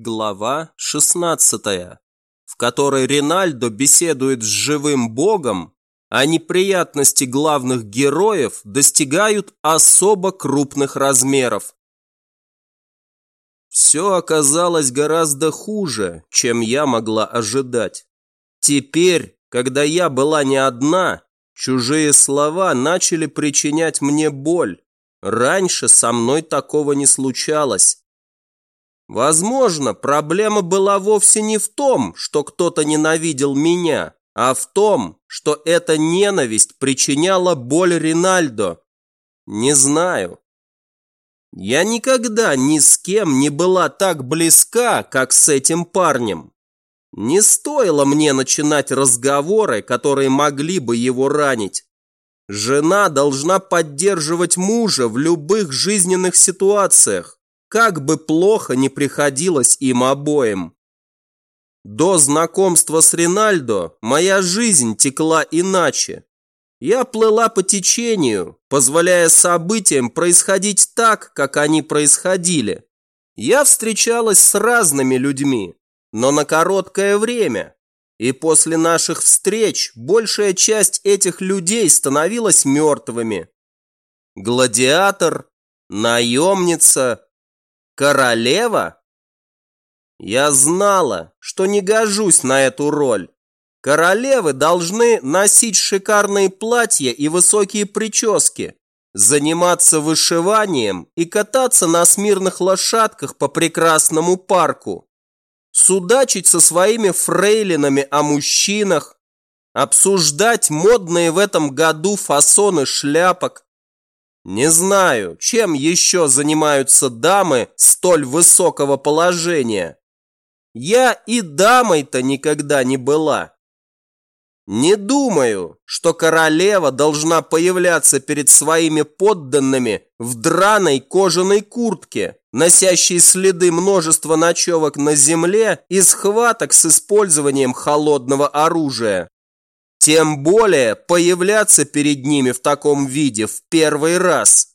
Глава 16, в которой Ринальдо беседует с живым богом, а неприятности главных героев достигают особо крупных размеров. Все оказалось гораздо хуже, чем я могла ожидать. Теперь, когда я была не одна, чужие слова начали причинять мне боль. Раньше со мной такого не случалось. Возможно, проблема была вовсе не в том, что кто-то ненавидел меня, а в том, что эта ненависть причиняла боль Ринальдо. Не знаю. Я никогда ни с кем не была так близка, как с этим парнем. Не стоило мне начинать разговоры, которые могли бы его ранить. Жена должна поддерживать мужа в любых жизненных ситуациях как бы плохо не приходилось им обоим. До знакомства с Ринальдо моя жизнь текла иначе. Я плыла по течению, позволяя событиям происходить так, как они происходили. Я встречалась с разными людьми, но на короткое время. И после наших встреч большая часть этих людей становилась мертвыми. Гладиатор, наемница, Королева? Я знала, что не гожусь на эту роль. Королевы должны носить шикарные платья и высокие прически, заниматься вышиванием и кататься на смирных лошадках по прекрасному парку, судачить со своими фрейлинами о мужчинах, обсуждать модные в этом году фасоны шляпок, не знаю, чем еще занимаются дамы столь высокого положения. Я и дамой-то никогда не была. Не думаю, что королева должна появляться перед своими подданными в драной кожаной куртке, носящей следы множества ночевок на земле и схваток с использованием холодного оружия. Тем более появляться перед ними в таком виде в первый раз.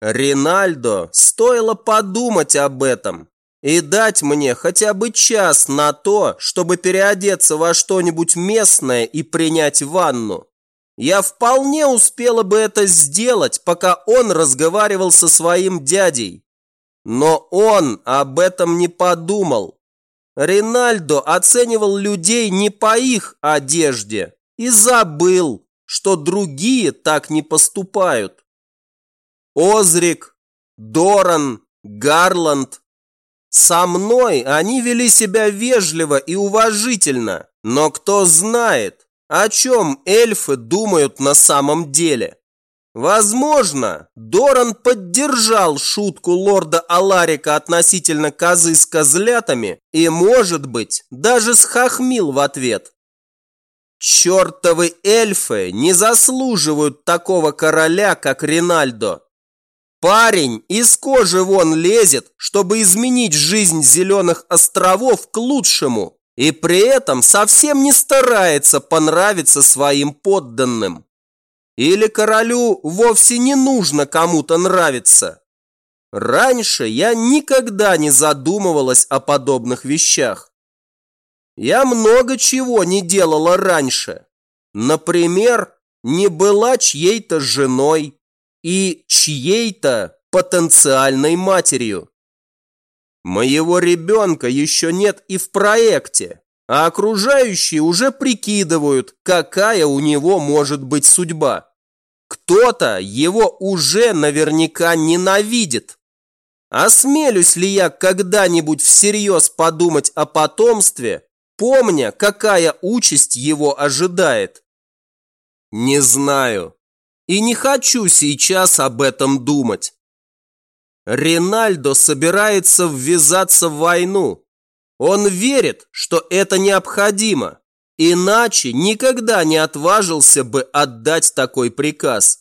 Ринальдо стоило подумать об этом и дать мне хотя бы час на то, чтобы переодеться во что-нибудь местное и принять ванну. Я вполне успела бы это сделать, пока он разговаривал со своим дядей. Но он об этом не подумал. Ринальдо оценивал людей не по их одежде и забыл, что другие так не поступают. Озрик, Доран, Гарланд. Со мной они вели себя вежливо и уважительно, но кто знает, о чем эльфы думают на самом деле. Возможно, Доран поддержал шутку лорда Аларика относительно козы с козлятами и, может быть, даже схохмил в ответ. Чертовы эльфы не заслуживают такого короля, как Ринальдо. Парень из кожи вон лезет, чтобы изменить жизнь Зеленых островов к лучшему, и при этом совсем не старается понравиться своим подданным. Или королю вовсе не нужно кому-то нравиться? Раньше я никогда не задумывалась о подобных вещах. Я много чего не делала раньше. Например, не была чьей-то женой и чьей-то потенциальной матерью. Моего ребенка еще нет и в проекте, а окружающие уже прикидывают, какая у него может быть судьба. Кто-то его уже наверняка ненавидит. Осмелюсь ли я когда-нибудь всерьез подумать о потомстве, помня, какая участь его ожидает? Не знаю. И не хочу сейчас об этом думать. Ринальдо собирается ввязаться в войну. Он верит, что это необходимо. Иначе никогда не отважился бы отдать такой приказ.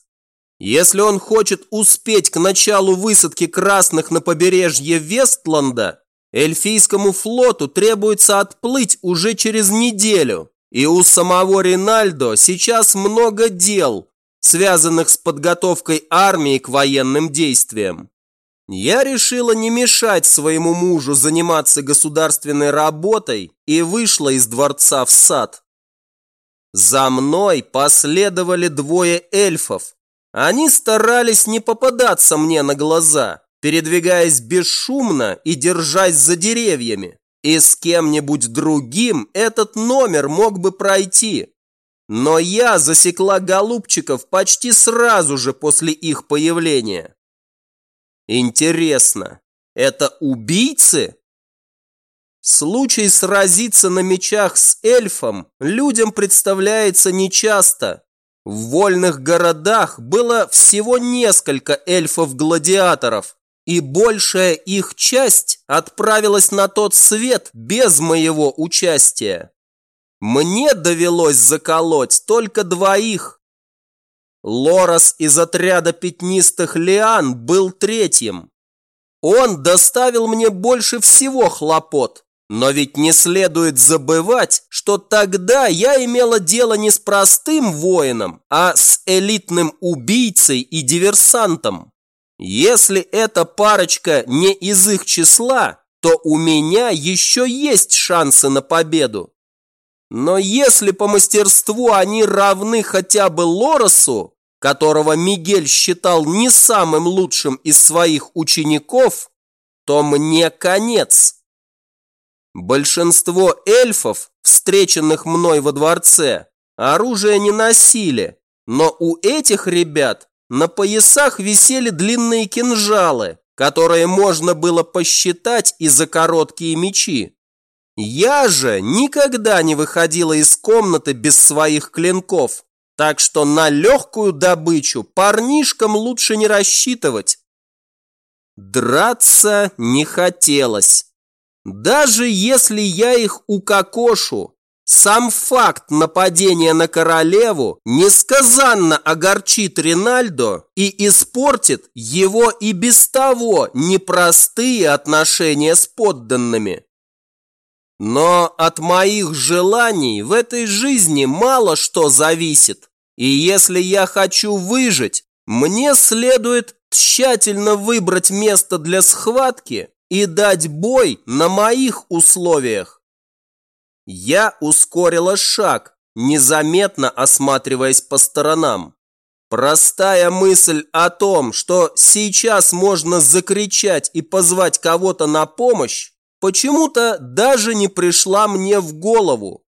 Если он хочет успеть к началу высадки красных на побережье Вестланда, эльфийскому флоту требуется отплыть уже через неделю. И у самого Ринальдо сейчас много дел, связанных с подготовкой армии к военным действиям. Я решила не мешать своему мужу заниматься государственной работой и вышла из дворца в сад. За мной последовали двое эльфов. Они старались не попадаться мне на глаза, передвигаясь бесшумно и держась за деревьями. И с кем-нибудь другим этот номер мог бы пройти. Но я засекла голубчиков почти сразу же после их появления. Интересно, это убийцы? Случай сразиться на мечах с эльфом людям представляется нечасто. В вольных городах было всего несколько эльфов-гладиаторов, и большая их часть отправилась на тот свет без моего участия. Мне довелось заколоть только двоих, Лорас из отряда пятнистых лиан был третьим. Он доставил мне больше всего хлопот, но ведь не следует забывать, что тогда я имела дело не с простым воином, а с элитным убийцей и диверсантом. Если эта парочка не из их числа, то у меня еще есть шансы на победу. Но если по мастерству они равны хотя бы Лоросу, которого Мигель считал не самым лучшим из своих учеников, то мне конец. Большинство эльфов, встреченных мной во дворце, оружие не носили, но у этих ребят на поясах висели длинные кинжалы, которые можно было посчитать и за короткие мечи. Я же никогда не выходила из комнаты без своих клинков, так что на легкую добычу парнишкам лучше не рассчитывать. Драться не хотелось. Даже если я их укокошу, сам факт нападения на королеву несказанно огорчит Ринальдо и испортит его и без того непростые отношения с подданными. Но от моих желаний в этой жизни мало что зависит. И если я хочу выжить, мне следует тщательно выбрать место для схватки и дать бой на моих условиях. Я ускорила шаг, незаметно осматриваясь по сторонам. Простая мысль о том, что сейчас можно закричать и позвать кого-то на помощь, почему-то даже не пришла мне в голову.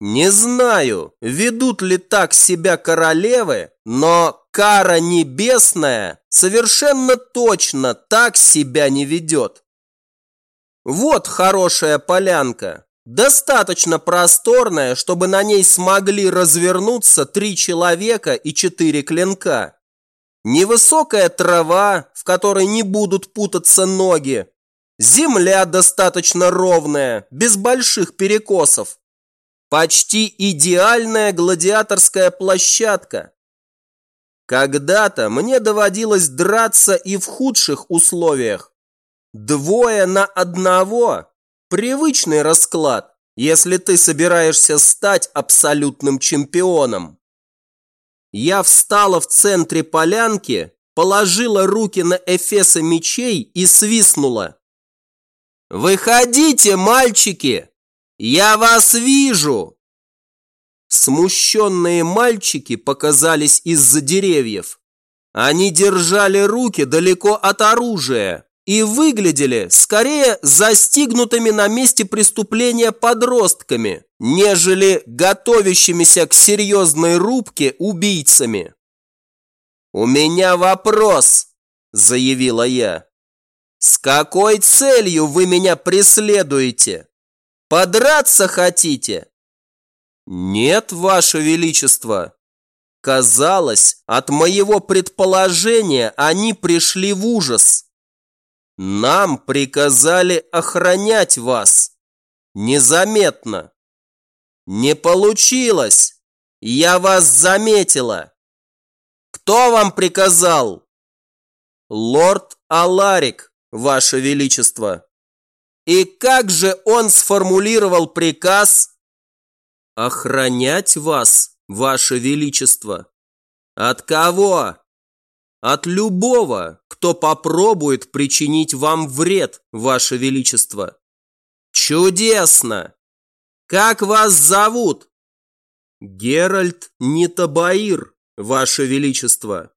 Не знаю, ведут ли так себя королевы, но кара небесная совершенно точно так себя не ведет. Вот хорошая полянка, достаточно просторная, чтобы на ней смогли развернуться три человека и четыре клинка. Невысокая трава, в которой не будут путаться ноги, Земля достаточно ровная, без больших перекосов. Почти идеальная гладиаторская площадка. Когда-то мне доводилось драться и в худших условиях. Двое на одного – привычный расклад, если ты собираешься стать абсолютным чемпионом. Я встала в центре полянки, положила руки на эфесы мечей и свистнула. «Выходите, мальчики! Я вас вижу!» Смущенные мальчики показались из-за деревьев. Они держали руки далеко от оружия и выглядели скорее застигнутыми на месте преступления подростками, нежели готовящимися к серьезной рубке убийцами. «У меня вопрос», – заявила я. «С какой целью вы меня преследуете? Подраться хотите?» «Нет, Ваше Величество!» Казалось, от моего предположения они пришли в ужас. Нам приказали охранять вас. Незаметно. Не получилось. Я вас заметила. Кто вам приказал? Лорд Аларик. Ваше Величество. И как же он сформулировал приказ? Охранять вас, Ваше Величество. От кого? От любого, кто попробует причинить вам вред, Ваше Величество. Чудесно! Как вас зовут? Геральт Нитабаир, Ваше Величество.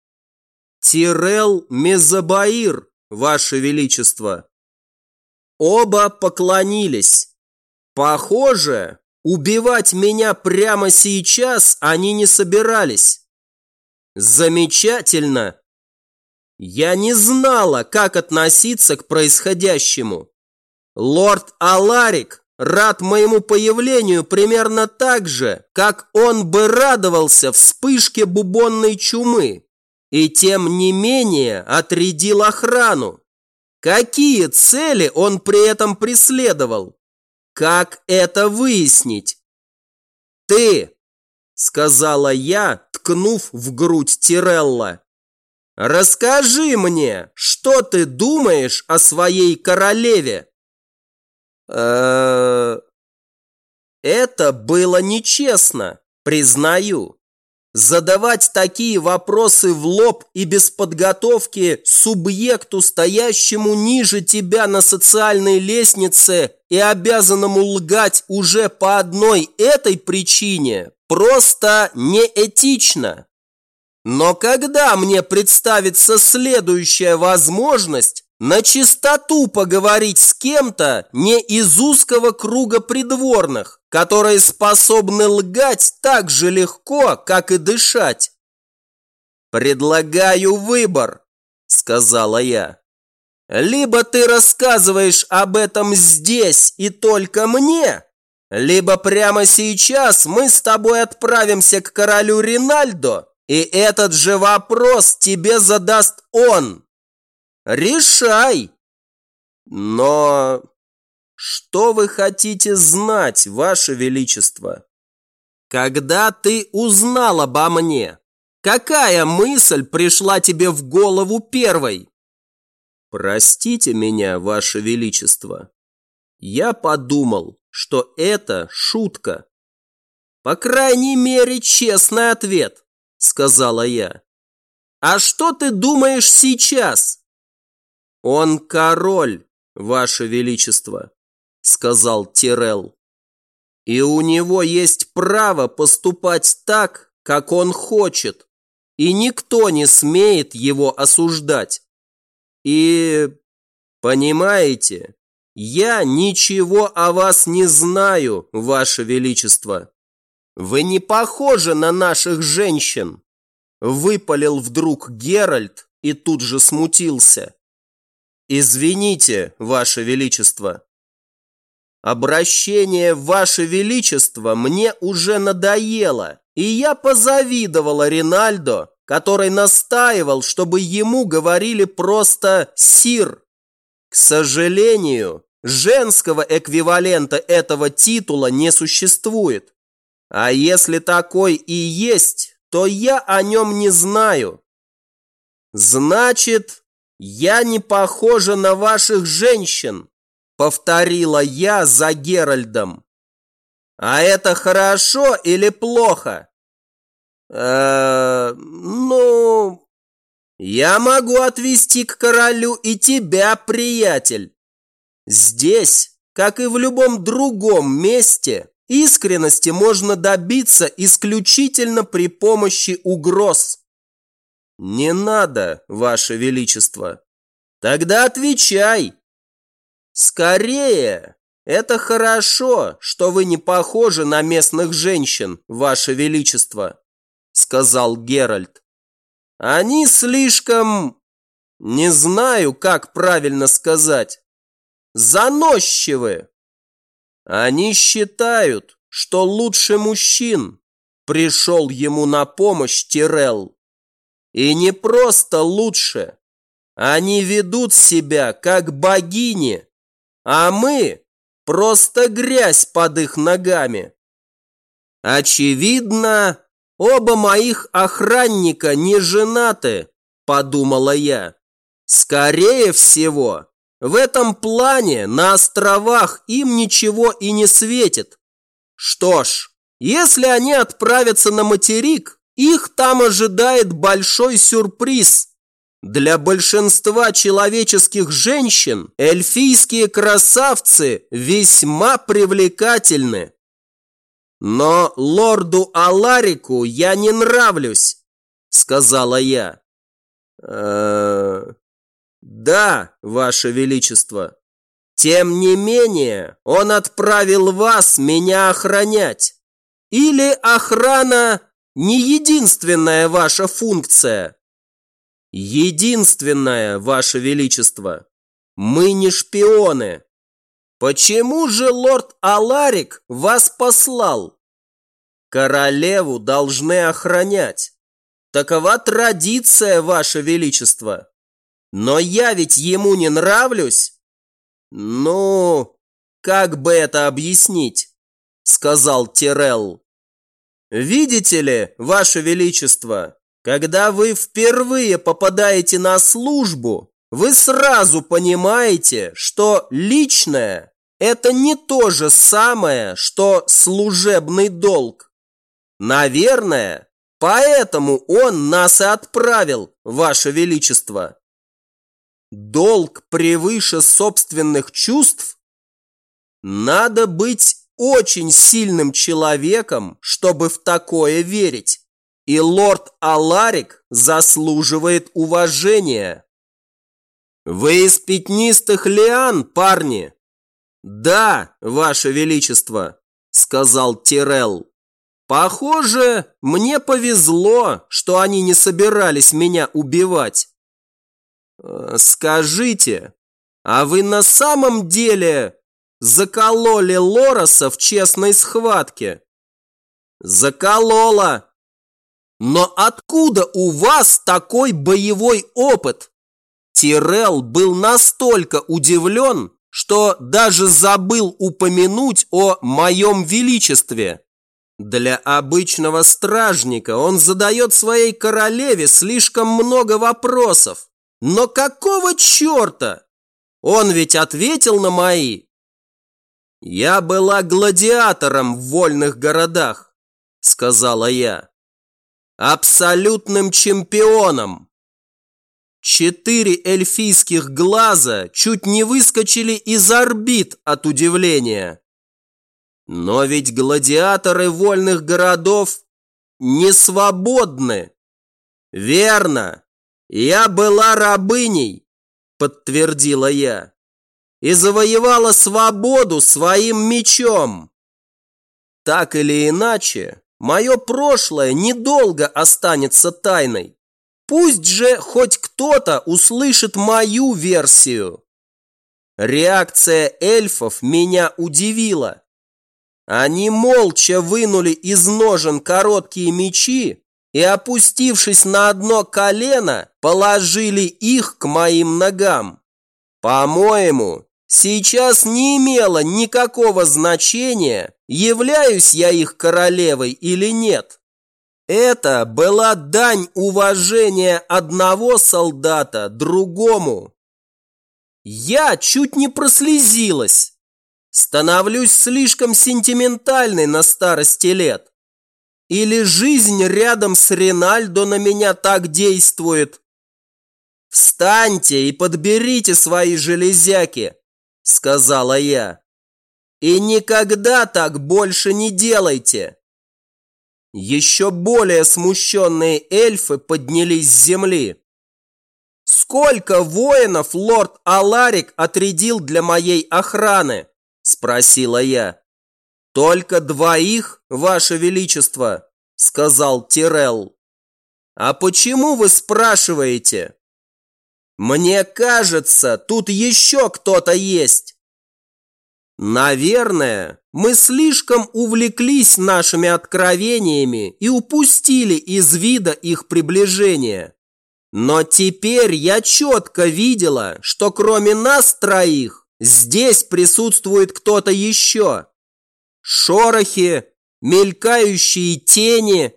Тирел Мезабаир, Ваше Величество. Оба поклонились. Похоже, убивать меня прямо сейчас они не собирались. Замечательно. Я не знала, как относиться к происходящему. Лорд Аларик рад моему появлению примерно так же, как он бы радовался вспышке бубонной чумы. И тем не менее отрядил охрану. Какие цели он при этом преследовал? Как это выяснить? «Ты!» – сказала я, ткнув в грудь Тирелла. «Расскажи мне, что ты думаешь о своей королеве?» Это было нечестно, признаю. Задавать такие вопросы в лоб и без подготовки субъекту, стоящему ниже тебя на социальной лестнице и обязанному лгать уже по одной этой причине, просто неэтично. Но когда мне представится следующая возможность, на чистоту поговорить с кем-то не из узкого круга придворных, которые способны лгать так же легко, как и дышать. «Предлагаю выбор», – сказала я. «Либо ты рассказываешь об этом здесь и только мне, либо прямо сейчас мы с тобой отправимся к королю Ринальдо, и этот же вопрос тебе задаст он». Решай! Но что вы хотите знать, Ваше Величество? Когда ты узнал обо мне, какая мысль пришла тебе в голову первой? Простите меня, Ваше Величество. Я подумал, что это шутка. По крайней мере, честный ответ, сказала я. А что ты думаешь сейчас? «Он король, ваше величество», – сказал Тирел. «И у него есть право поступать так, как он хочет, и никто не смеет его осуждать. И, понимаете, я ничего о вас не знаю, ваше величество. Вы не похожи на наших женщин», – выпалил вдруг Геральт и тут же смутился. «Извините, Ваше Величество». Обращение «Ваше Величество» мне уже надоело, и я позавидовала Ринальдо, который настаивал, чтобы ему говорили просто «Сир». К сожалению, женского эквивалента этого титула не существует. А если такой и есть, то я о нем не знаю. Значит, «Я не похожа на ваших женщин», – повторила я за Геральдом. «А это хорошо или плохо?» э ну... Я могу отвести к королю и тебя, приятель. Здесь, как и в любом другом месте, искренности можно добиться исключительно при помощи угроз. «Не надо, Ваше Величество!» «Тогда отвечай!» «Скорее! Это хорошо, что вы не похожи на местных женщин, Ваше Величество!» Сказал Геральт. «Они слишком... Не знаю, как правильно сказать. Заносчивы. Они считают, что лучше мужчин. Пришел ему на помощь Тирелл. И не просто лучше. Они ведут себя как богини, а мы просто грязь под их ногами. Очевидно, оба моих охранника не женаты, подумала я. Скорее всего, в этом плане на островах им ничего и не светит. Что ж, если они отправятся на материк, их там ожидает большой сюрприз. Для большинства человеческих женщин эльфийские красавцы весьма привлекательны. Но лорду Аларику я не нравлюсь, сказала я. Э -э да, ваше величество. Тем не менее, он отправил вас меня охранять. Или охрана не единственная ваша функция? Единственное, Ваше Величество, мы не шпионы. Почему же лорд Аларик вас послал? Королеву должны охранять. Такова традиция, Ваше Величество. Но я ведь ему не нравлюсь. Ну, как бы это объяснить? Сказал Тирелл. Видите ли, Ваше Величество, когда вы впервые попадаете на службу, вы сразу понимаете, что личное – это не то же самое, что служебный долг. Наверное, поэтому он нас и отправил, Ваше Величество. Долг превыше собственных чувств? Надо быть очень сильным человеком, чтобы в такое верить. И лорд Аларик заслуживает уважения. Вы из пятнистых лиан, парни? Да, ваше величество, сказал Тирел. Похоже, мне повезло, что они не собирались меня убивать. Э, скажите, а вы на самом деле закололи Лороса в честной схватке? Заколола, но откуда у вас такой боевой опыт? Тирел был настолько удивлен, что даже забыл упомянуть о моем величестве. Для обычного стражника он задает своей королеве слишком много вопросов. Но какого черта? Он ведь ответил на мои. Я была гладиатором в вольных городах, сказала я абсолютным чемпионом. Четыре эльфийских глаза чуть не выскочили из орбит от удивления. Но ведь гладиаторы вольных городов не свободны. Верно, я была рабыней, подтвердила я, и завоевала свободу своим мечом. Так или иначе, Мое прошлое недолго останется тайной. Пусть же хоть кто-то услышит мою версию. Реакция эльфов меня удивила. Они молча вынули из ножен короткие мечи и, опустившись на одно колено, положили их к моим ногам. По-моему, Сейчас не имело никакого значения, являюсь я их королевой или нет. Это была дань уважения одного солдата другому. Я чуть не прослезилась. Становлюсь слишком сентиментальной на старости лет. Или жизнь рядом с Ринальдо на меня так действует. Встаньте и подберите свои железяки сказала я. И никогда так больше не делайте. Еще более смущенные эльфы поднялись с земли. «Сколько воинов лорд Аларик отрядил для моей охраны?» – спросила я. «Только двоих, ваше величество», – сказал Тирелл. «А почему вы спрашиваете?» Мне кажется, тут еще кто-то есть. Наверное, мы слишком увлеклись нашими откровениями и упустили из вида их приближение. Но теперь я четко видела, что кроме нас троих, здесь присутствует кто-то еще. Шорохи, мелькающие тени.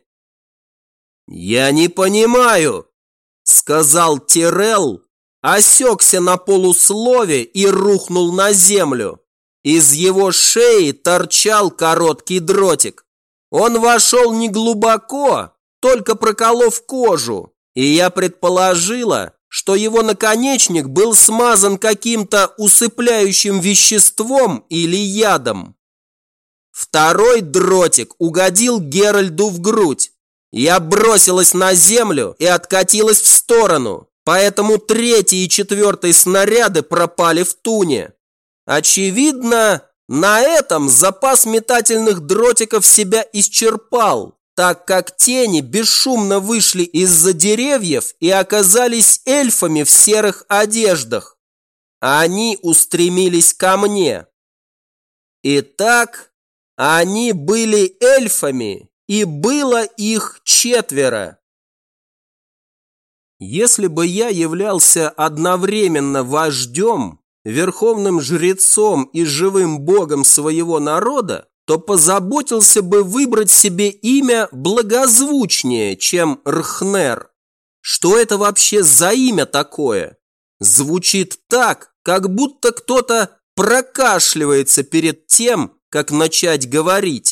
«Я не понимаю», — сказал Тирелл, осекся на полуслове и рухнул на землю. Из его шеи торчал короткий дротик. Он вошел не глубоко, только проколов кожу, и я предположила, что его наконечник был смазан каким-то усыпляющим веществом или ядом. Второй дротик угодил Геральду в грудь. Я бросилась на землю и откатилась в сторону, поэтому третий и четвертый снаряды пропали в туне. Очевидно, на этом запас метательных дротиков себя исчерпал, так как тени бесшумно вышли из-за деревьев и оказались эльфами в серых одеждах. Они устремились ко мне. Итак, они были эльфами, и было их четверо. Если бы я являлся одновременно вождем, верховным жрецом и живым богом своего народа, то позаботился бы выбрать себе имя благозвучнее, чем Рхнер. Что это вообще за имя такое? Звучит так, как будто кто-то прокашливается перед тем, как начать говорить.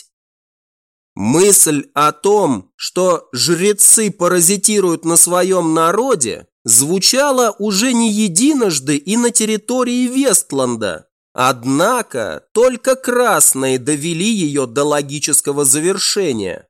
Мысль о том, что жрецы паразитируют на своем народе, звучала уже не единожды и на территории Вестланда. Однако только красные довели ее до логического завершения.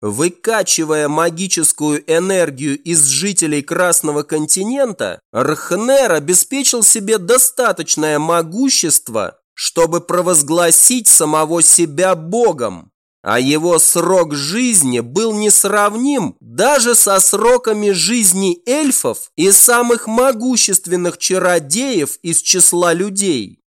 Выкачивая магическую энергию из жителей Красного континента, Рхнер обеспечил себе достаточное могущество, чтобы провозгласить самого себя богом а его срок жизни был несравним даже со сроками жизни эльфов и самых могущественных чародеев из числа людей.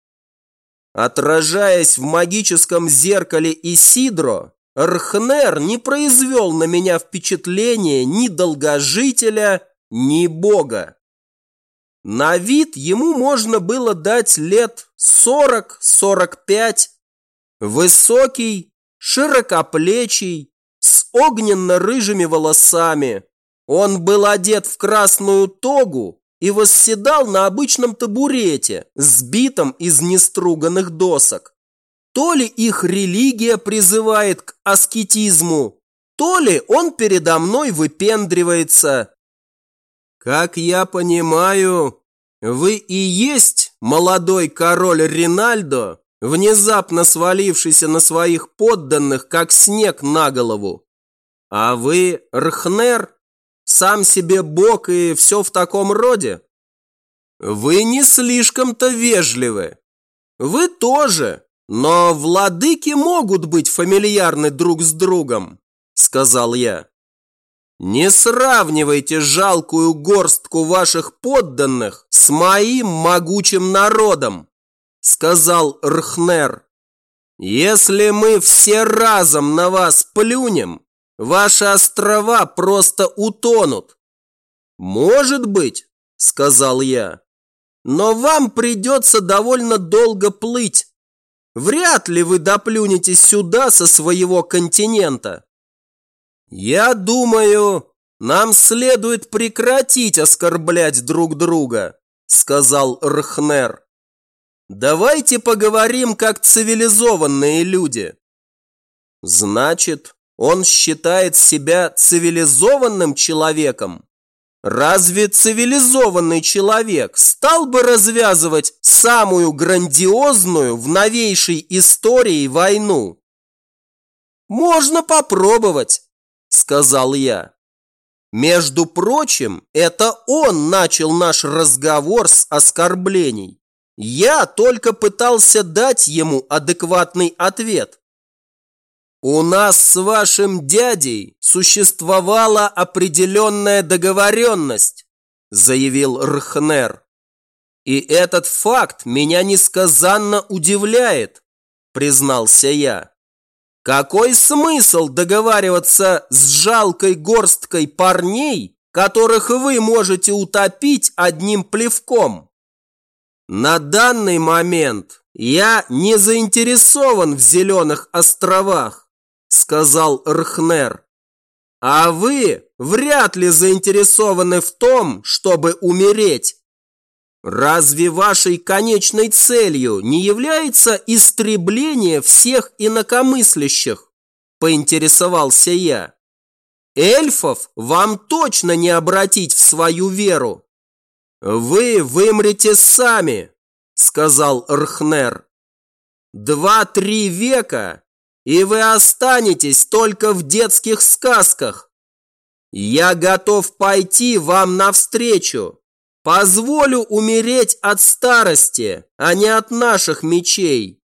Отражаясь в магическом зеркале Исидро, Рхнер не произвел на меня впечатления ни долгожителя, ни бога. На вид ему можно было дать лет 40-45, высокий, широкоплечий, с огненно-рыжими волосами. Он был одет в красную тогу и восседал на обычном табурете, сбитом из неструганных досок. То ли их религия призывает к аскетизму, то ли он передо мной выпендривается. Как я понимаю, вы и есть молодой король Ринальдо, внезапно свалившийся на своих подданных, как снег на голову. А вы, Рхнер, сам себе бог и все в таком роде? Вы не слишком-то вежливы. Вы тоже, но владыки могут быть фамильярны друг с другом, сказал я. Не сравнивайте жалкую горстку ваших подданных с моим могучим народом сказал Рхнер. Если мы все разом на вас плюнем, ваши острова просто утонут. Может быть, сказал я, но вам придется довольно долго плыть. Вряд ли вы доплюнете сюда со своего континента. Я думаю, нам следует прекратить оскорблять друг друга, сказал Рхнер. Давайте поговорим как цивилизованные люди. Значит, он считает себя цивилизованным человеком? Разве цивилизованный человек стал бы развязывать самую грандиозную в новейшей истории войну? Можно попробовать, сказал я. Между прочим, это он начал наш разговор с оскорблений. Я только пытался дать ему адекватный ответ. У нас с вашим дядей существовала определенная договоренность, заявил Рхнер. И этот факт меня несказанно удивляет, признался я. Какой смысл договариваться с жалкой горсткой парней, которых вы можете утопить одним плевком? На данный момент я не заинтересован в зеленых островах, сказал Рхнер. А вы вряд ли заинтересованы в том, чтобы умереть. Разве вашей конечной целью не является истребление всех инакомыслящих? Поинтересовался я. Эльфов вам точно не обратить в свою веру. Вы вымрете сами, сказал Рхнер. Два-три века, и вы останетесь только в детских сказках. Я готов пойти вам навстречу. Позволю умереть от старости, а не от наших мечей.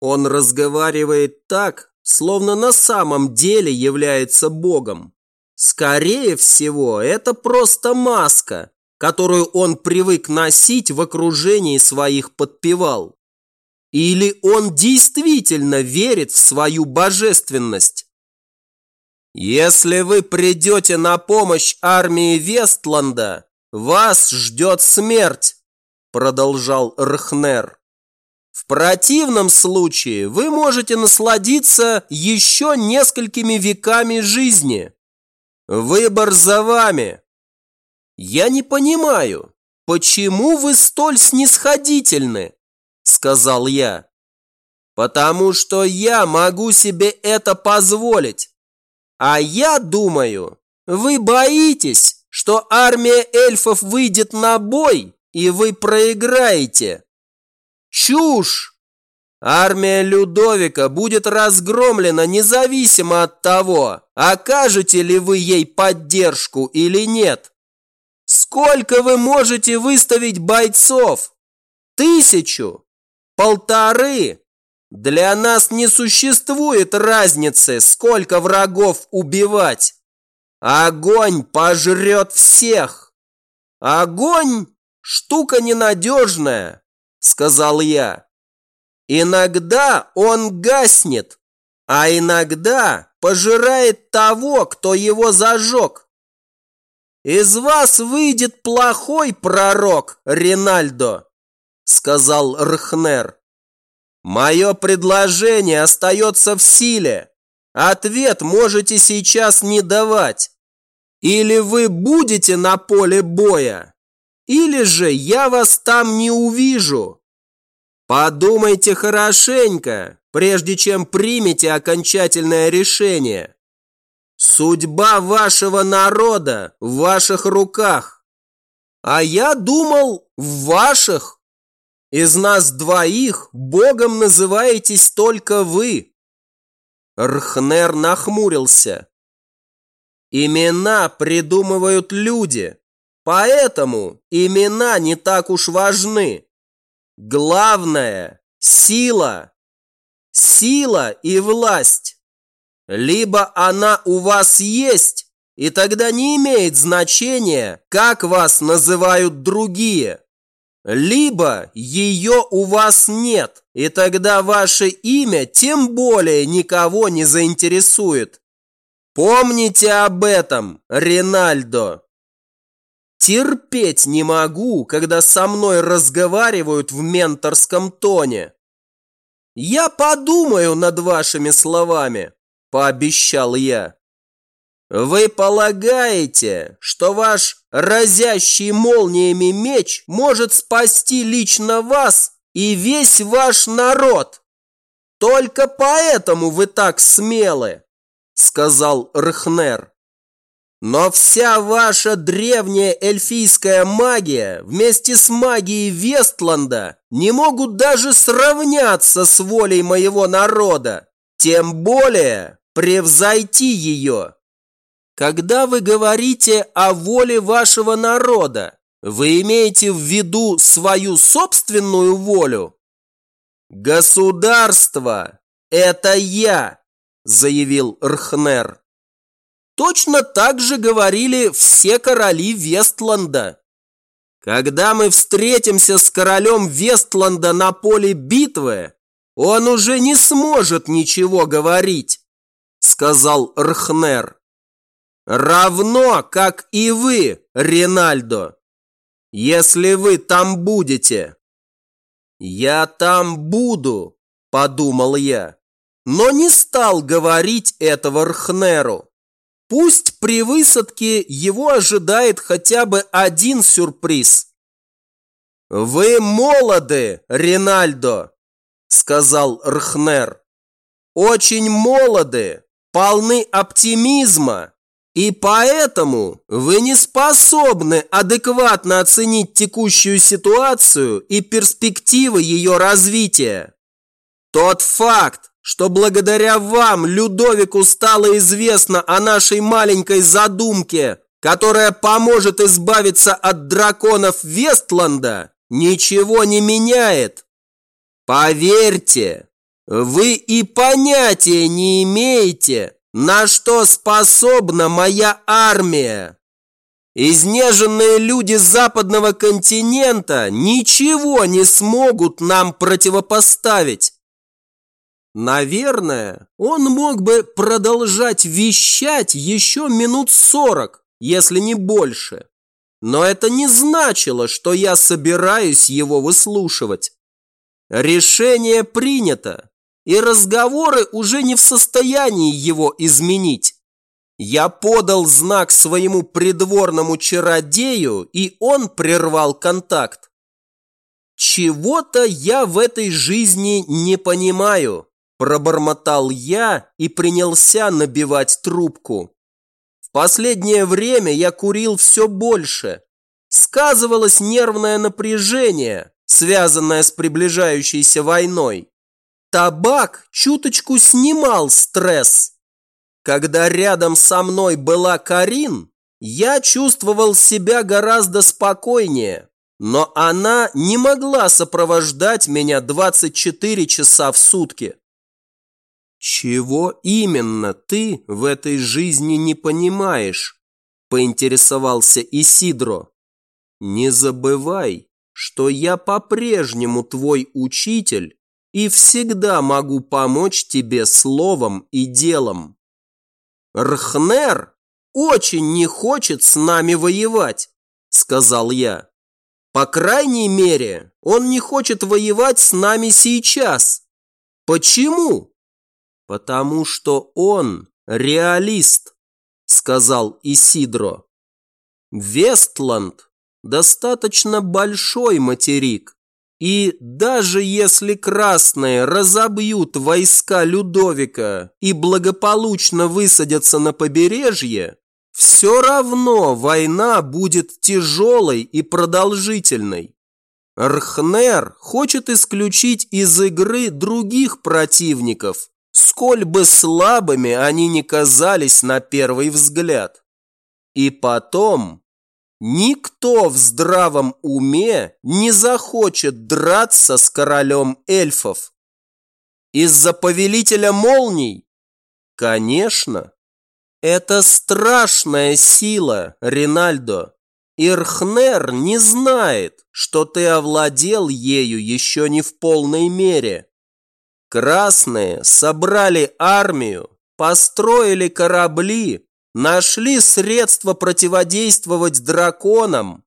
Он разговаривает так, словно на самом деле является Богом. Скорее всего, это просто маска, которую он привык носить в окружении своих подпевал. Или он действительно верит в свою божественность? Если вы придете на помощь армии Вестланда, вас ждет смерть, продолжал Рхнер. В противном случае вы можете насладиться еще несколькими веками жизни. Выбор за вами. Я не понимаю, почему вы столь снисходительны, сказал я. Потому что я могу себе это позволить. А я думаю, вы боитесь, что армия эльфов выйдет на бой, и вы проиграете. Чушь! Армия Людовика будет разгромлена независимо от того, окажете ли вы ей поддержку или нет. Сколько вы можете выставить бойцов? Тысячу? Полторы? Для нас не существует разницы, сколько врагов убивать. Огонь пожрет всех. Огонь – штука ненадежная, сказал я. Иногда он гаснет, а иногда пожирает того, кто его зажег. Из вас выйдет плохой пророк, Ринальдо, сказал Рхнер. Мое предложение остается в силе. Ответ можете сейчас не давать. Или вы будете на поле боя, или же я вас там не увижу. Подумайте хорошенько, прежде чем примете окончательное решение. Судьба вашего народа в ваших руках. А я думал, в ваших. Из нас двоих Богом называетесь только вы. Рхнер нахмурился. Имена придумывают люди, Поэтому имена не так уж важны. Главное – сила. Сила и власть. Либо она у вас есть, и тогда не имеет значения, как вас называют другие. Либо ее у вас нет, и тогда ваше имя тем более никого не заинтересует. Помните об этом, Ринальдо. Терпеть не могу, когда со мной разговаривают в менторском тоне. Я подумаю над вашими словами, пообещал я. Вы полагаете, что ваш разящий молниями меч может спасти лично вас и весь ваш народ? Только поэтому вы так смелы, сказал Рхнер. Но вся ваша древняя эльфийская магия вместе с магией Вестланда не могут даже сравняться с волей моего народа, тем более превзойти ее. Когда вы говорите о воле вашего народа, вы имеете в виду свою собственную волю? Государство – это я, заявил Рхнер. Точно так же говорили все короли Вестланда. Когда мы встретимся с королем Вестланда на поле битвы, он уже не сможет ничего говорить, сказал Рхнер. Равно, как и вы, Ринальдо, если вы там будете. Я там буду, подумал я, но не стал говорить этого Рхнеру. Пусть при высадке его ожидает хотя бы один сюрприз. «Вы молоды, Ринальдо», – сказал Рхнер. «Очень молоды, полны оптимизма И поэтому вы не способны адекватно оценить текущую ситуацию и перспективы ее развития. Тот факт, что благодаря вам Людовику стало известно о нашей маленькой задумке, которая поможет избавиться от драконов Вестланда, ничего не меняет. Поверьте, вы и понятия не имеете, на что способна моя армия. Изнеженные люди западного континента ничего не смогут нам противопоставить. Наверное, он мог бы продолжать вещать еще минут сорок, если не больше. Но это не значило, что я собираюсь его выслушивать. Решение принято и разговоры уже не в состоянии его изменить. Я подал знак своему придворному чародею, и он прервал контакт. «Чего-то я в этой жизни не понимаю», – пробормотал я и принялся набивать трубку. В последнее время я курил все больше. Сказывалось нервное напряжение, связанное с приближающейся войной. Табак чуточку снимал стресс. Когда рядом со мной была Карин, я чувствовал себя гораздо спокойнее, но она не могла сопровождать меня 24 часа в сутки. «Чего именно ты в этой жизни не понимаешь?» – поинтересовался Исидро. «Не забывай, что я по-прежнему твой учитель и всегда могу помочь тебе словом и делом. Рхнер очень не хочет с нами воевать, сказал я. По крайней мере, он не хочет воевать с нами сейчас. Почему? Потому что он реалист, сказал Исидро. Вестланд достаточно большой материк, и даже если красные разобьют войска Людовика и благополучно высадятся на побережье, все равно война будет тяжелой и продолжительной. Рхнер хочет исключить из игры других противников, сколь бы слабыми они ни казались на первый взгляд. И потом Никто в здравом уме не захочет драться с королем эльфов. Из-за повелителя молний? Конечно. Это страшная сила, Ринальдо. Ирхнер не знает, что ты овладел ею еще не в полной мере. Красные собрали армию, построили корабли, Нашли средства противодействовать драконам.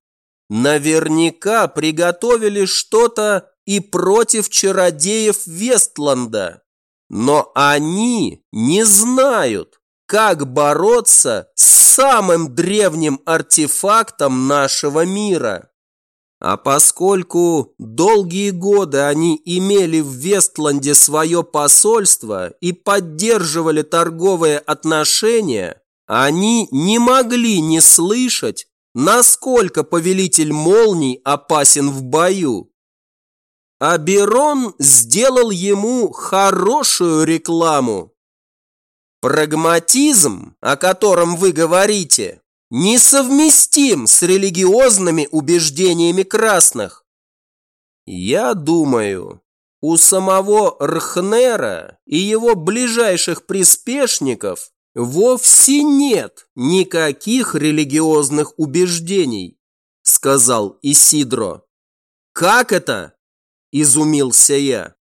Наверняка приготовили что-то и против чародеев Вестланда. Но они не знают, как бороться с самым древним артефактом нашего мира. А поскольку долгие годы они имели в Вестланде свое посольство и поддерживали торговые отношения, они не могли не слышать, насколько повелитель молний опасен в бою. Аберон сделал ему хорошую рекламу. Прагматизм, о котором вы говорите, несовместим с религиозными убеждениями красных. Я думаю, у самого Рхнера и его ближайших приспешников «Вовсе нет никаких религиозных убеждений», – сказал Исидро. «Как это?» – изумился я.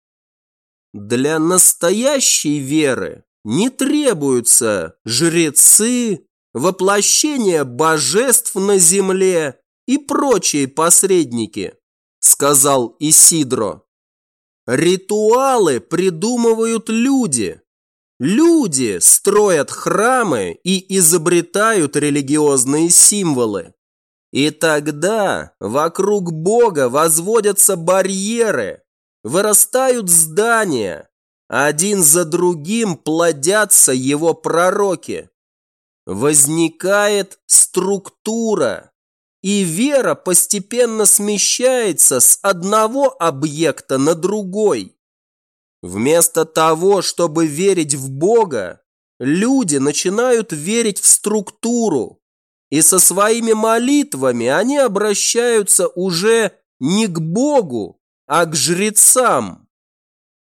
«Для настоящей веры не требуются жрецы, воплощение божеств на земле и прочие посредники», – сказал Исидро. «Ритуалы придумывают люди, Люди строят храмы и изобретают религиозные символы. И тогда вокруг Бога возводятся барьеры, вырастают здания, один за другим плодятся его пророки. возникает структура, и вера постепенно смещается с одного объекта на другой. Вместо того, чтобы верить в Бога, люди начинают верить в структуру, и со своими молитвами они обращаются уже не к Богу, а к жрецам.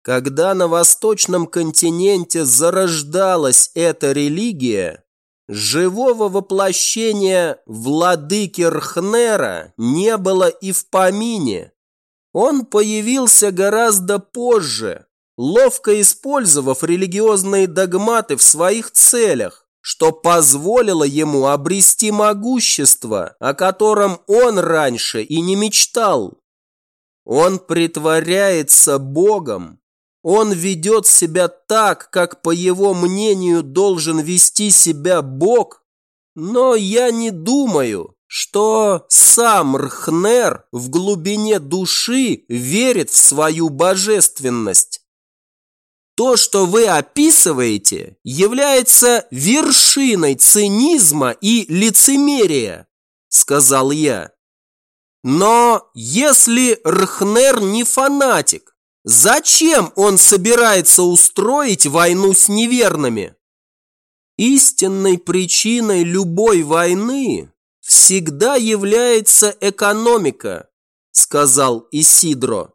Когда на восточном континенте зарождалась эта религия, живого воплощения владыки Рхнера не было и в помине. Он появился гораздо позже, ловко использовав религиозные догматы в своих целях, что позволило ему обрести могущество, о котором он раньше и не мечтал. Он притворяется Богом, он ведет себя так, как, по его мнению, должен вести себя Бог, но я не думаю, что сам Рхнер в глубине души верит в свою божественность. То, что вы описываете, является вершиной цинизма и лицемерия, сказал я. Но если Рхнер не фанатик, зачем он собирается устроить войну с неверными? Истинной причиной любой войны всегда является экономика, сказал Исидро.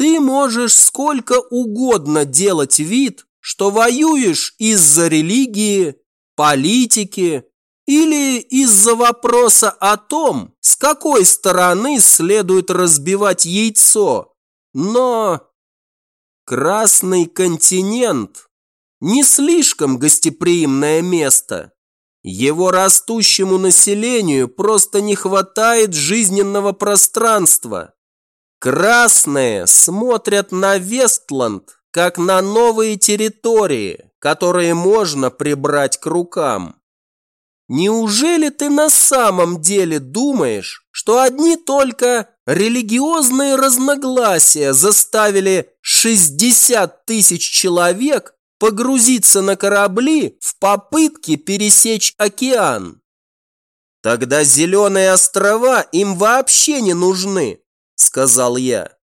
Ты можешь сколько угодно делать вид, что воюешь из-за религии, политики или из-за вопроса о том, с какой стороны следует разбивать яйцо. Но Красный континент не слишком гостеприимное место. Его растущему населению просто не хватает жизненного пространства. Красные смотрят на Вестланд, как на новые территории, которые можно прибрать к рукам. Неужели ты на самом деле думаешь, что одни только религиозные разногласия заставили 60 тысяч человек погрузиться на корабли в попытке пересечь океан? Тогда зеленые острова им вообще не нужны сказал я.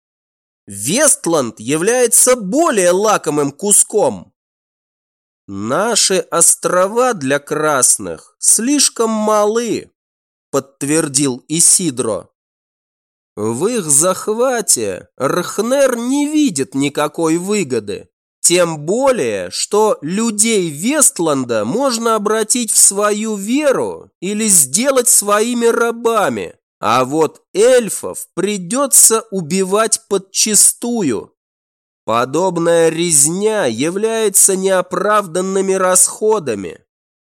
Вестланд является более лакомым куском. Наши острова для красных слишком малы, подтвердил Исидро. В их захвате Рхнер не видит никакой выгоды. Тем более, что людей Вестланда можно обратить в свою веру или сделать своими рабами. А вот эльфов придется убивать подчистую. Подобная резня является неоправданными расходами.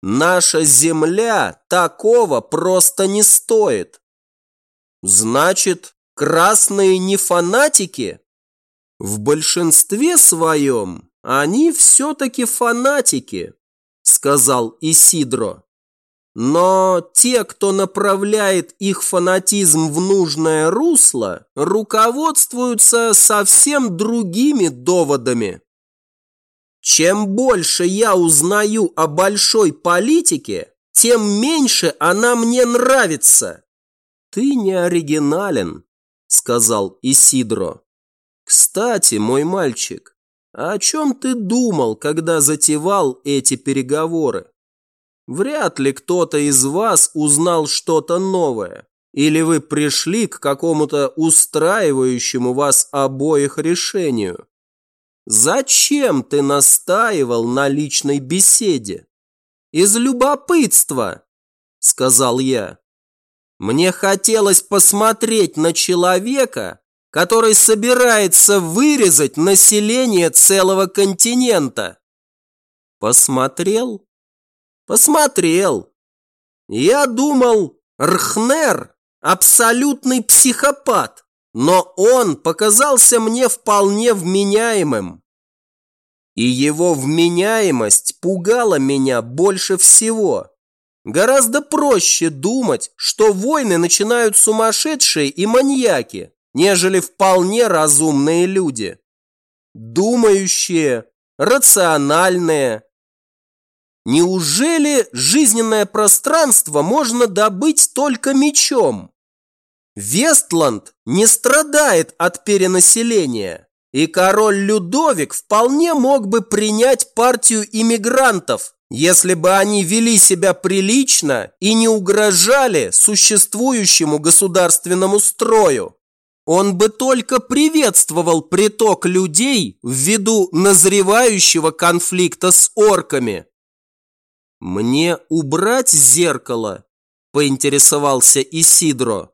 Наша земля такого просто не стоит. Значит, красные не фанатики? В большинстве своем они все-таки фанатики, сказал Исидро. Но те, кто направляет их фанатизм в нужное русло, руководствуются совсем другими доводами. Чем больше я узнаю о большой политике, тем меньше она мне нравится. Ты не оригинален, сказал Исидро. Кстати, мой мальчик, о чем ты думал, когда затевал эти переговоры? Вряд ли кто-то из вас узнал что-то новое. Или вы пришли к какому-то устраивающему вас обоих решению. Зачем ты настаивал на личной беседе? Из любопытства, сказал я. Мне хотелось посмотреть на человека, который собирается вырезать население целого континента. Посмотрел? Посмотрел. Я думал, Рхнер – абсолютный психопат, но он показался мне вполне вменяемым. И его вменяемость пугала меня больше всего. Гораздо проще думать, что войны начинают сумасшедшие и маньяки, нежели вполне разумные люди. Думающие, рациональные, Неужели жизненное пространство можно добыть только мечом? Вестланд не страдает от перенаселения, и король Людовик вполне мог бы принять партию иммигрантов, если бы они вели себя прилично и не угрожали существующему государственному строю. Он бы только приветствовал приток людей ввиду назревающего конфликта с орками. «Мне убрать зеркало?» – поинтересовался Исидро.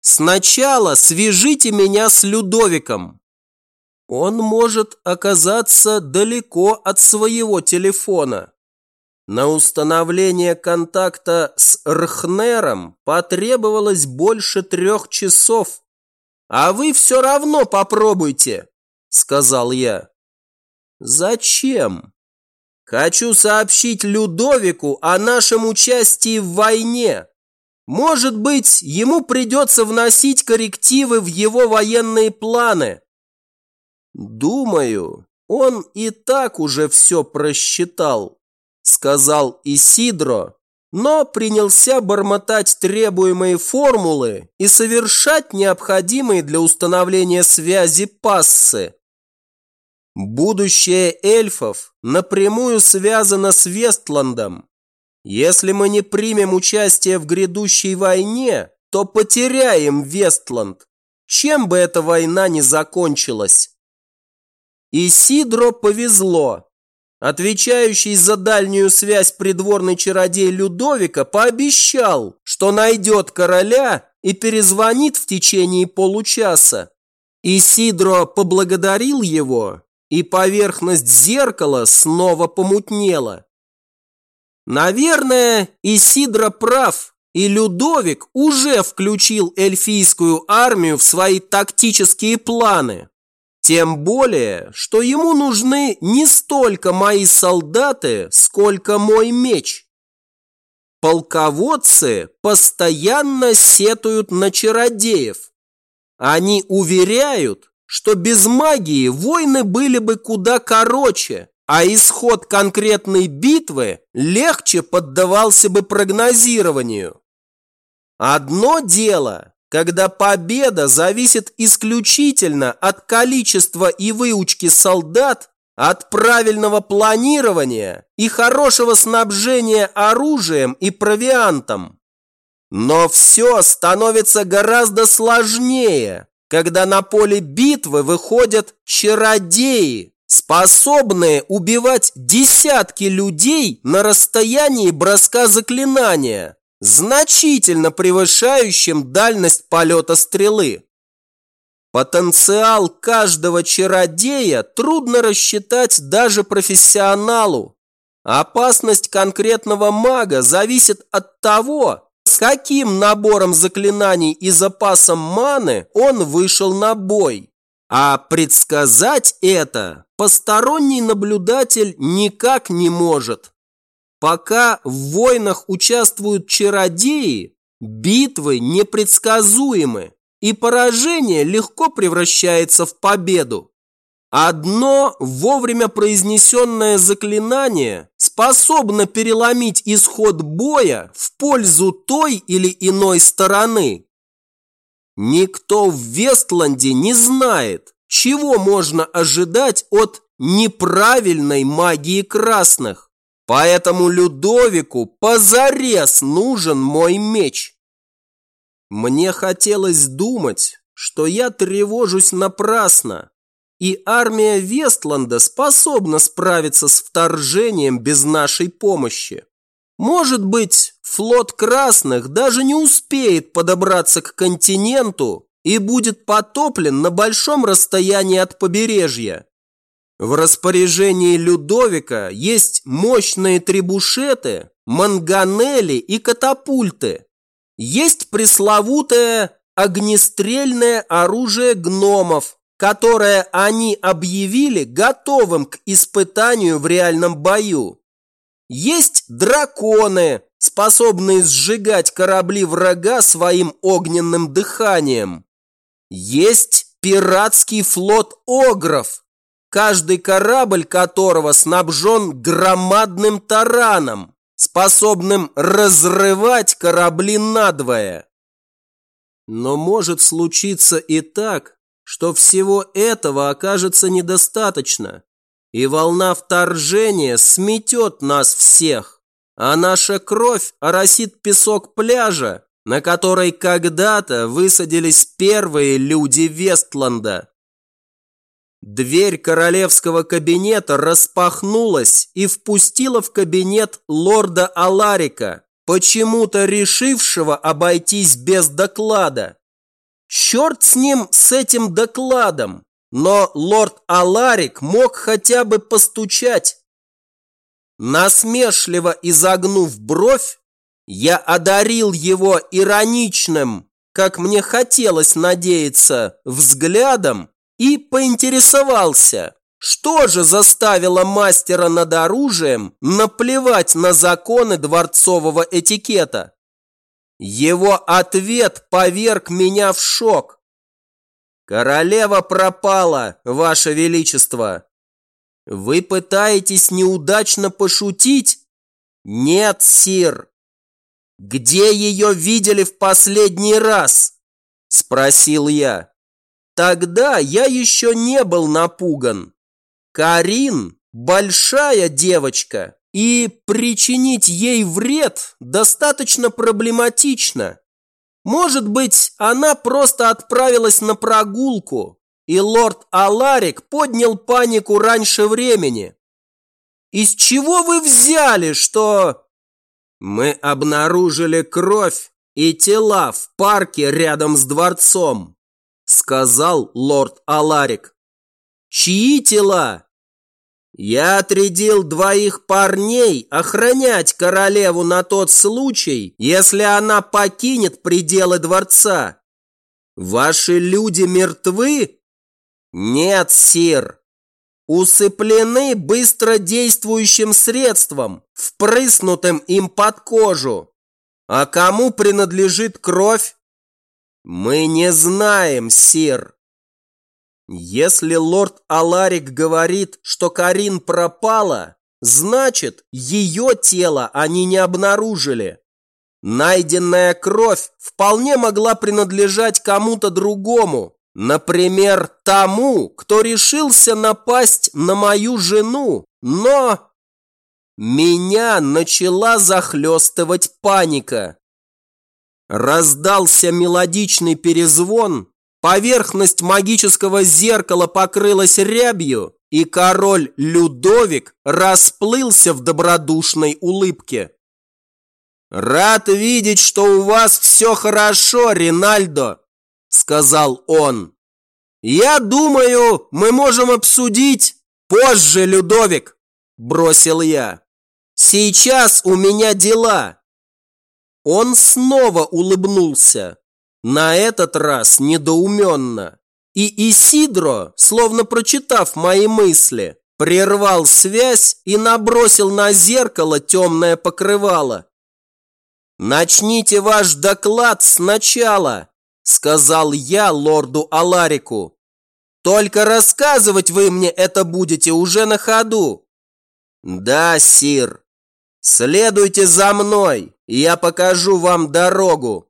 «Сначала свяжите меня с Людовиком. Он может оказаться далеко от своего телефона. На установление контакта с Рхнером потребовалось больше трех часов. А вы все равно попробуйте», – сказал я. «Зачем?» Хочу сообщить Людовику о нашем участии в войне. Может быть, ему придется вносить коррективы в его военные планы. Думаю, он и так уже все просчитал, сказал Исидро, но принялся бормотать требуемые формулы и совершать необходимые для установления связи пассы. Будущее эльфов напрямую связано с Вестландом. Если мы не примем участие в грядущей войне, то потеряем Вестланд, чем бы эта война ни закончилась. И Сидро повезло. Отвечающий за дальнюю связь придворный чародей Людовика пообещал, что найдет короля и перезвонит в течение получаса. Исидро поблагодарил его и поверхность зеркала снова помутнела. Наверное, Исидро прав, и Людовик уже включил эльфийскую армию в свои тактические планы. Тем более, что ему нужны не столько мои солдаты, сколько мой меч. Полководцы постоянно сетуют на чародеев. Они уверяют, что без магии войны были бы куда короче, а исход конкретной битвы легче поддавался бы прогнозированию. Одно дело, когда победа зависит исключительно от количества и выучки солдат, от правильного планирования и хорошего снабжения оружием и провиантом. Но все становится гораздо сложнее, когда на поле битвы выходят чародеи, способные убивать десятки людей на расстоянии броска заклинания, значительно превышающим дальность полета стрелы. Потенциал каждого чародея трудно рассчитать даже профессионалу. Опасность конкретного мага зависит от того, с каким набором заклинаний и запасом маны он вышел на бой. А предсказать это посторонний наблюдатель никак не может. Пока в войнах участвуют чародеи, битвы непредсказуемы, и поражение легко превращается в победу. Одно вовремя произнесенное заклинание способно переломить исход боя в пользу той или иной стороны. Никто в Вестланде не знает, чего можно ожидать от неправильной магии красных. Поэтому Людовику позарез нужен мой меч. Мне хотелось думать, что я тревожусь напрасно, и армия Вестланда способна справиться с вторжением без нашей помощи. Может быть, флот Красных даже не успеет подобраться к континенту и будет потоплен на большом расстоянии от побережья. В распоряжении Людовика есть мощные трибушеты, манганели и катапульты. Есть пресловутое огнестрельное оружие гномов, которое они объявили готовым к испытанию в реальном бою. Есть драконы, способные сжигать корабли врага своим огненным дыханием. Есть пиратский флот огров. каждый корабль которого снабжен громадным тараном, способным разрывать корабли надвое. Но может случиться и так, что всего этого окажется недостаточно, и волна вторжения сметет нас всех, а наша кровь оросит песок пляжа, на которой когда-то высадились первые люди Вестланда. Дверь королевского кабинета распахнулась и впустила в кабинет лорда Аларика, почему-то решившего обойтись без доклада. Черт с ним, с этим докладом, но лорд Аларик мог хотя бы постучать. Насмешливо изогнув бровь, я одарил его ироничным, как мне хотелось надеяться, взглядом и поинтересовался, что же заставило мастера над оружием наплевать на законы дворцового этикета. Его ответ поверг меня в шок. «Королева пропала, Ваше Величество!» «Вы пытаетесь неудачно пошутить?» «Нет, сир, «Где ее видели в последний раз?» – спросил я. Тогда я еще не был напуган. Карин – большая девочка, и причинить ей вред достаточно проблематично. Может быть, она просто отправилась на прогулку, и лорд Аларик поднял панику раньше времени. Из чего вы взяли, что... Мы обнаружили кровь и тела в парке рядом с дворцом, сказал лорд Аларик. Чьи тела? Я отрядил двоих парней охранять королеву на тот случай, если она покинет пределы дворца. Ваши люди мертвы? Нет, сир усыплены быстродействующим средством, впрыснутым им под кожу. А кому принадлежит кровь? Мы не знаем, сир. Если лорд Аларик говорит, что Карин пропала, значит, ее тело они не обнаружили. Найденная кровь вполне могла принадлежать кому-то другому, Например, тому, кто решился напасть на мою жену, но... Меня начала захлестывать паника. Раздался мелодичный перезвон, поверхность магического зеркала покрылась рябью, и король Людовик расплылся в добродушной улыбке. «Рад видеть, что у вас все хорошо, Ринальдо!» сказал он. «Я думаю, мы можем обсудить позже, Людовик», бросил я. «Сейчас у меня дела». Он снова улыбнулся, на этот раз недоуменно. И Исидро, словно прочитав мои мысли, прервал связь и набросил на зеркало темное покрывало. «Начните ваш доклад сначала», сказал я лорду Аларику. Только рассказывать вы мне это будете уже на ходу. Да, сир. Следуйте за мной, я покажу вам дорогу.